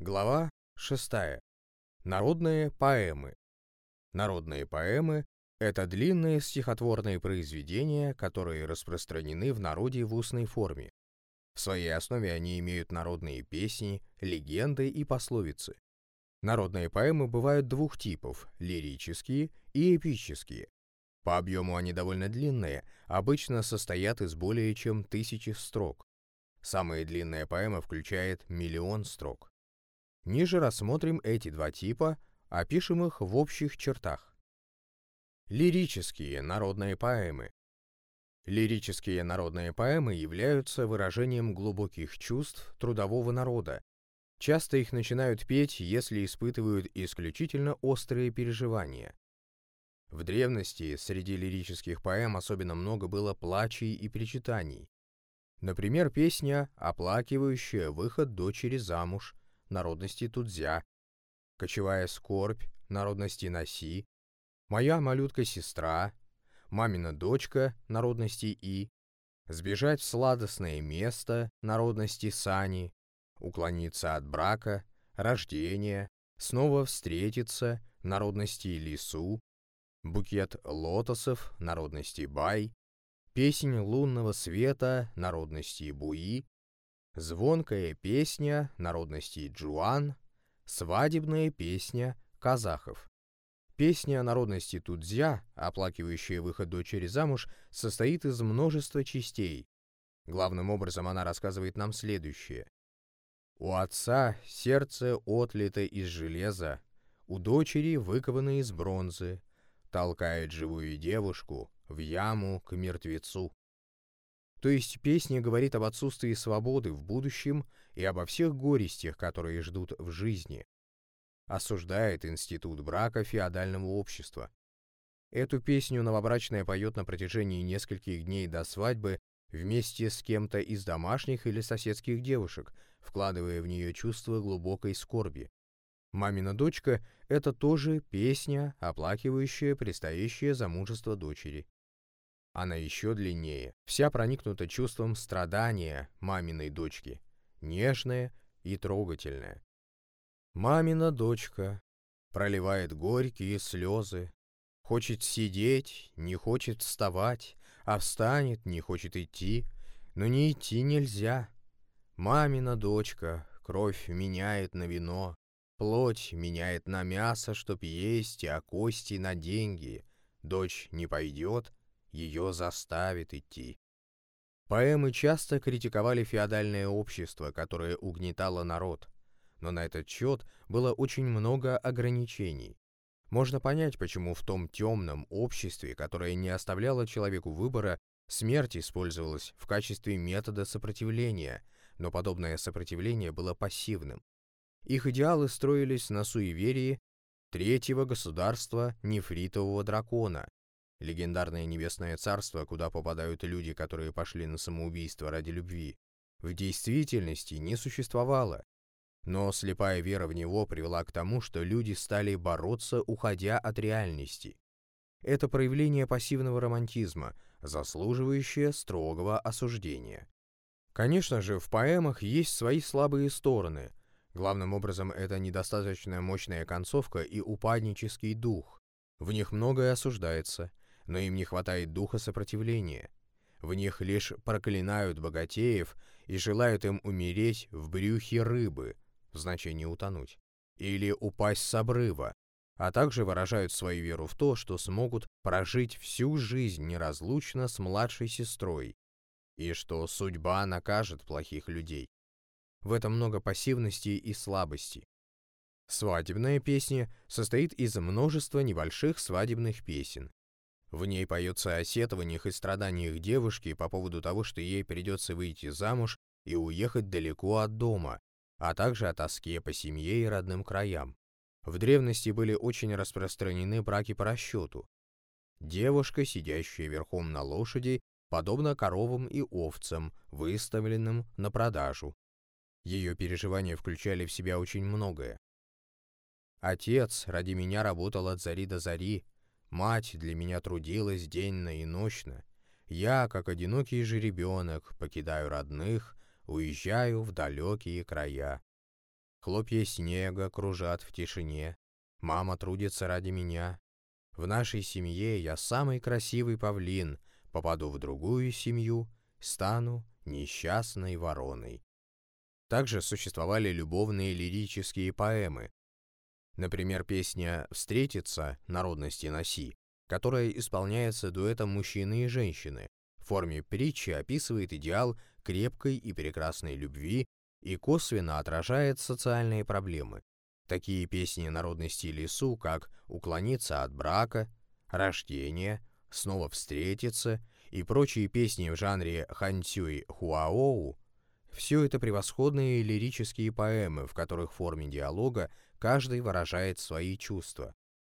Глава 6. Народные поэмы. Народные поэмы – это длинные стихотворные произведения, которые распространены в народе в устной форме. В своей основе они имеют народные песни, легенды и пословицы. Народные поэмы бывают двух типов – лирические и эпические. По объему они довольно длинные, обычно состоят из более чем тысячи строк. Самая длинная поэма включает миллион строк. Ниже рассмотрим эти два типа, опишем их в общих чертах. Лирические народные поэмы. Лирические народные поэмы являются выражением глубоких чувств трудового народа, Часто их начинают петь, если испытывают исключительно острые переживания. В древности среди лирических поэм особенно много было плачей и причитаний. Например, песня, оплакивающая выход дочери замуж, народности Тудзя, кочевая скорбь, народности Наси, моя малютка-сестра, мамина дочка, народности И, сбежать в сладостное место, народности Сани, уклониться от брака, рождения, снова встретиться, народности лису, букет лотосов, народности бай, песнь лунного света, народности буи, звонкая песня, народности джуан, свадебная песня казахов. Песня народности Тудзя, оплакивающая выход дочери замуж, состоит из множества частей. Главным образом она рассказывает нам следующее. У отца сердце отлито из железа, у дочери выковано из бронзы, толкает живую девушку в яму к мертвецу. То есть песня говорит об отсутствии свободы в будущем и обо всех горестях, которые ждут в жизни. Осуждает институт брака феодального общества. Эту песню новобрачная поет на протяжении нескольких дней до свадьбы вместе с кем-то из домашних или соседских девушек, вкладывая в нее чувство глубокой скорби. «Мамина дочка» — это тоже песня, оплакивающая предстоящее замужество дочери. Она еще длиннее, вся проникнута чувством страдания маминой дочки, нежная и трогательная. Мамина дочка проливает горькие слезы, хочет сидеть, не хочет вставать, а встанет, не хочет идти, но не идти нельзя. Мамина дочка кровь меняет на вино, плоть меняет на мясо, чтоб есть, а кости на деньги. Дочь не пойдет, ее заставит идти. Поэмы часто критиковали феодальное общество, которое угнетало народ, но на этот счет было очень много ограничений. Можно понять, почему в том темном обществе, которое не оставляло человеку выбора, смерть использовалась в качестве метода сопротивления, но подобное сопротивление было пассивным. Их идеалы строились на суеверии третьего государства нефритового дракона, легендарное небесное царство, куда попадают люди, которые пошли на самоубийство ради любви, в действительности не существовало, но слепая вера в него привела к тому, что люди стали бороться, уходя от реальности. Это проявление пассивного романтизма, заслуживающее строгого осуждения. Конечно же, в поэмах есть свои слабые стороны. Главным образом, это недостаточно мощная концовка и упаднический дух. В них многое осуждается, но им не хватает духа сопротивления. В них лишь проклинают богатеев и желают им умереть в брюхе рыбы – в значении «утонуть», или «упасть с обрыва», а также выражают свою веру в то, что смогут прожить всю жизнь неразлучно с младшей сестрой, и что судьба накажет плохих людей. В этом много пассивности и слабости. Свадебная песня состоит из множества небольших свадебных песен. В ней поется о сетованиях и страданиях девушки по поводу того, что ей придется выйти замуж и уехать далеко от дома, а также о тоске по семье и родным краям. В древности были очень распространены браки по расчету. Девушка, сидящая верхом на лошади, подобно коровам и овцам, выставленным на продажу. Ее переживания включали в себя очень многое. Отец ради меня работал от зари до зари, мать для меня трудилась денно и ночно. Я, как одинокий же ребенок, покидаю родных, уезжаю в далекие края. Хлопья снега кружат в тишине. Мама трудится ради меня. В нашей семье я самый красивый павлин. Попаду в другую семью, стану несчастной вороной. Также существовали любовные лирические поэмы. Например, песня «Встретиться» народности Наси, которая исполняется дуэтом мужчины и женщины, в форме притчи описывает идеал крепкой и прекрасной любви и косвенно отражает социальные проблемы. Такие песни народности Лису, как «Уклониться от брака», «Рождение», «Снова встретиться» и прочие песни в жанре ханцюй хуаоу, все это превосходные лирические поэмы, в которых в форме диалога каждый выражает свои чувства.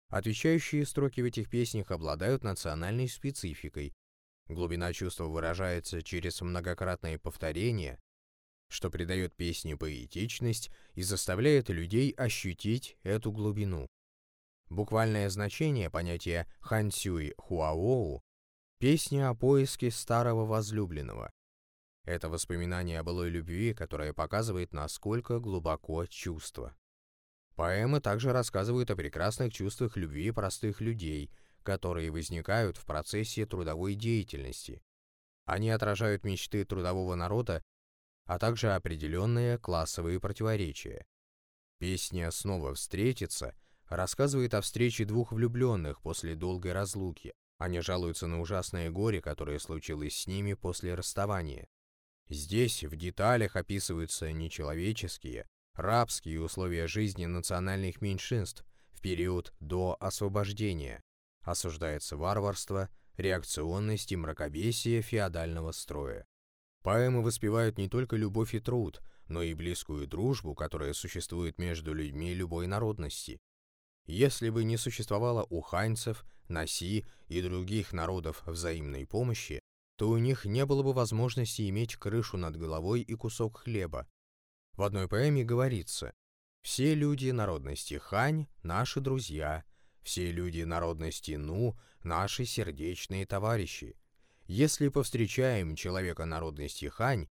Отвечающие строки в этих песнях обладают национальной спецификой. Глубина чувства выражается через многократные повторения, что придает песне поэтичность и заставляет людей ощутить эту глубину. Буквальное значение понятия «хансюй хуаоу» — песня о поиске старого возлюбленного. Это воспоминание о былой любви, которое показывает, насколько глубоко чувство. Поэмы также рассказывают о прекрасных чувствах любви простых людей, которые возникают в процессе трудовой деятельности. Они отражают мечты трудового народа а также определенные классовые противоречия. Песня «Снова встретиться» рассказывает о встрече двух влюбленных после долгой разлуки. Они жалуются на ужасное горе, которое случилось с ними после расставания. Здесь в деталях описываются нечеловеческие, рабские условия жизни национальных меньшинств в период до освобождения. Осуждается варварство, реакционность и мракобесие феодального строя. Поэмы воспевают не только любовь и труд, но и близкую дружбу, которая существует между людьми любой народности. Если бы не существовало у ханьцев, наси и других народов взаимной помощи, то у них не было бы возможности иметь крышу над головой и кусок хлеба. В одной поэме говорится «Все люди народности хань – наши друзья, все люди народности ну – наши сердечные товарищи, если повстречаем человека народности хань,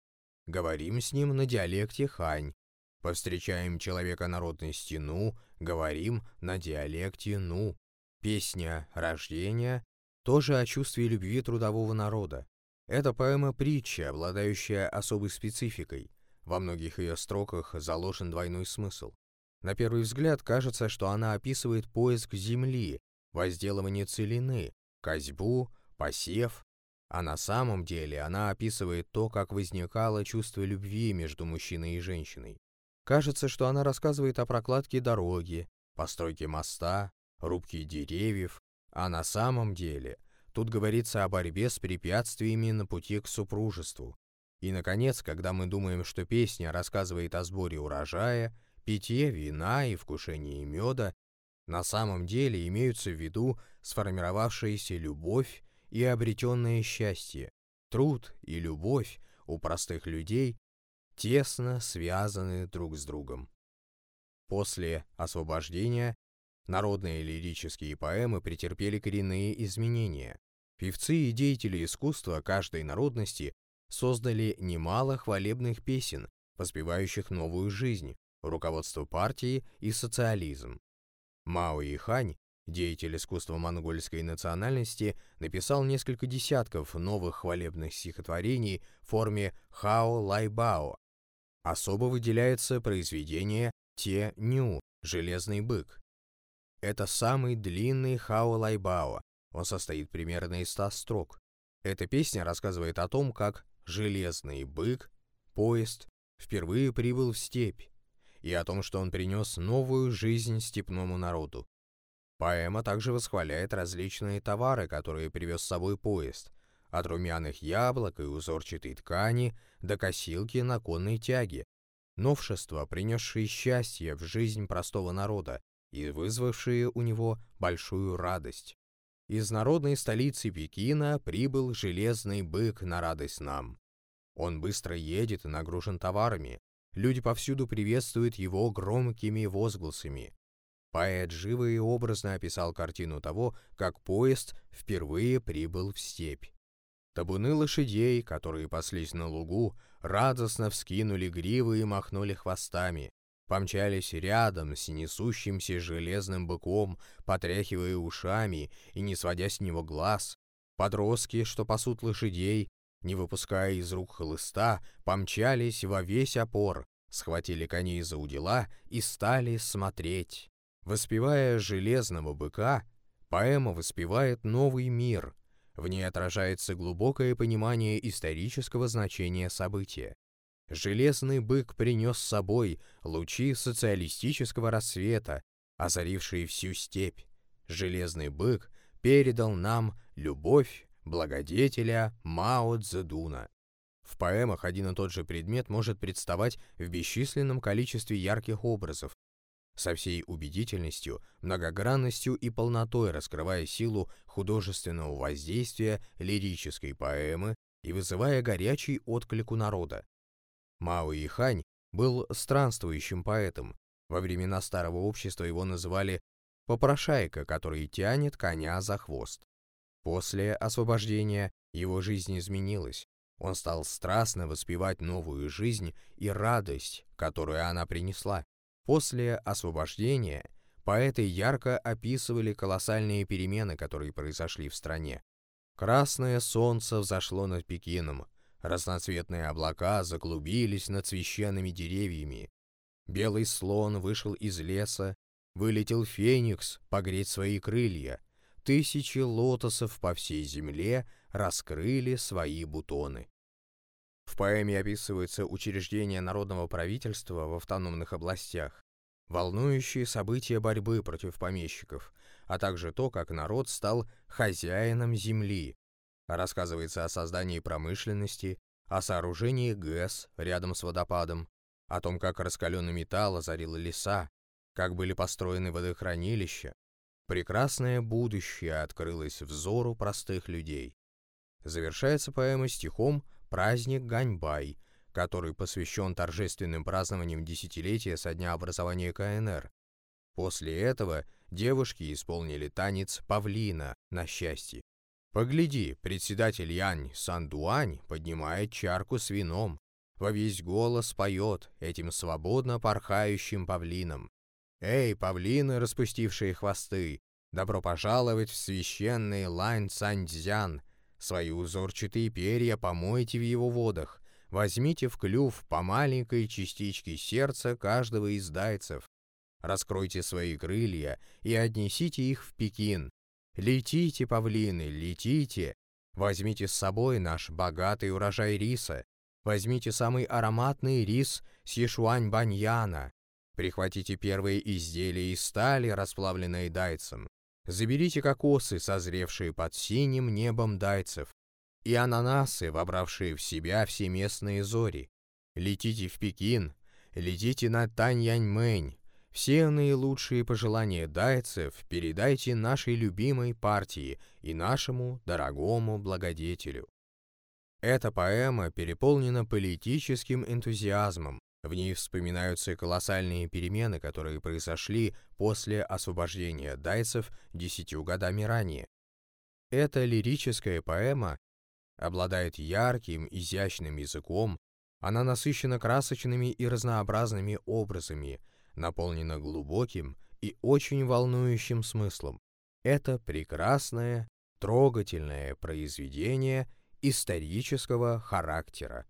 говорим с ним на диалекте хань. Повстречаем человека народности ну, говорим на диалекте ну. Песня «Рождение» тоже о чувстве любви трудового народа. Это поэма-притча, обладающая особой спецификой. Во многих ее строках заложен двойной смысл. На первый взгляд кажется, что она описывает поиск земли, возделывание целины, козьбу, посев, а на самом деле она описывает то, как возникало чувство любви между мужчиной и женщиной. Кажется, что она рассказывает о прокладке дороги, постройке моста, рубке деревьев, а на самом деле тут говорится о борьбе с препятствиями на пути к супружеству. И, наконец, когда мы думаем, что песня рассказывает о сборе урожая, питье вина и вкушении меда, на самом деле имеются в виду сформировавшаяся любовь и обретенное счастье, труд и любовь у простых людей тесно связаны друг с другом. После освобождения народные лирические поэмы претерпели коренные изменения. Певцы и деятели искусства каждой народности создали немало хвалебных песен, воспевающих новую жизнь, руководство партии и социализм. Мао и Хань Деятель искусства монгольской национальности написал несколько десятков новых хвалебных стихотворений в форме хао лайбао. Особо выделяется произведение Те Ню «Железный бык». Это самый длинный хао лайбао, он состоит примерно из ста строк. Эта песня рассказывает о том, как железный бык, поезд, впервые прибыл в степь, и о том, что он принес новую жизнь степному народу. Поэма также восхваляет различные товары, которые привез с собой поезд, от румяных яблок и узорчатой ткани до косилки на конной тяге, новшества, принесшие счастье в жизнь простого народа и вызвавшие у него большую радость. Из народной столицы Пекина прибыл железный бык на радость нам. Он быстро едет и нагружен товарами. Люди повсюду приветствуют его громкими возгласами. Поэт живо и образно описал картину того, как поезд впервые прибыл в степь. Табуны лошадей, которые паслись на лугу, радостно вскинули гривы и махнули хвостами. Помчались рядом с несущимся железным быком, потряхивая ушами и не сводя с него глаз. Подростки, что пасут лошадей, не выпуская из рук хлыста, помчались во весь опор, схватили коней за удила и стали смотреть. Воспевая железного быка, поэма воспевает новый мир. В ней отражается глубокое понимание исторического значения события. Железный бык принес с собой лучи социалистического рассвета, озарившие всю степь. Железный бык передал нам любовь благодетеля Мао Цзэдуна. В поэмах один и тот же предмет может представать в бесчисленном количестве ярких образов, со всей убедительностью, многогранностью и полнотой раскрывая силу художественного воздействия лирической поэмы и вызывая горячий отклик у народа. Мао Ихань был странствующим поэтом. Во времена старого общества его называли «попрошайка, который тянет коня за хвост». После освобождения его жизнь изменилась. Он стал страстно воспевать новую жизнь и радость, которую она принесла. После освобождения поэты ярко описывали колоссальные перемены, которые произошли в стране. Красное солнце взошло над Пекином, разноцветные облака заклубились над священными деревьями. Белый слон вышел из леса, вылетел феникс погреть свои крылья — Тысячи лотосов по всей земле раскрыли свои бутоны. В поэме описывается учреждение народного правительства в автономных областях, волнующие события борьбы против помещиков, а также то, как народ стал хозяином земли. Рассказывается о создании промышленности, о сооружении ГЭС рядом с водопадом, о том, как раскаленный металл озарил леса, как были построены водохранилища, Прекрасное будущее открылось взору простых людей. Завершается поэма стихом «Праздник Ганьбай», который посвящен торжественным празднованиям десятилетия со дня образования КНР. После этого девушки исполнили танец павлина на счастье. Погляди, председатель Янь Сандуань поднимает чарку с вином, во весь голос поет этим свободно порхающим павлином. «Эй, павлины, распустившие хвосты, добро пожаловать в священный Лань Цаньцзян! Свои узорчатые перья помойте в его водах, возьмите в клюв по маленькой частичке сердца каждого из дайцев, раскройте свои крылья и отнесите их в Пекин. Летите, павлины, летите! Возьмите с собой наш богатый урожай риса, возьмите самый ароматный рис Сишуань-Баньяна, Прихватите первые изделия из стали, расплавленные дайцем. Заберите кокосы, созревшие под синим небом дайцев, и ананасы, вобравшие в себя все местные зори. Летите в Пекин, летите на Таньяньмэнь. Все наилучшие пожелания дайцев передайте нашей любимой партии и нашему дорогому благодетелю. Эта поэма переполнена политическим энтузиазмом, в ней вспоминаются колоссальные перемены, которые произошли после освобождения дайцев десятью годами ранее. Эта лирическая поэма обладает ярким, изящным языком, она насыщена красочными и разнообразными образами, наполнена глубоким и очень волнующим смыслом. Это прекрасное, трогательное произведение исторического характера.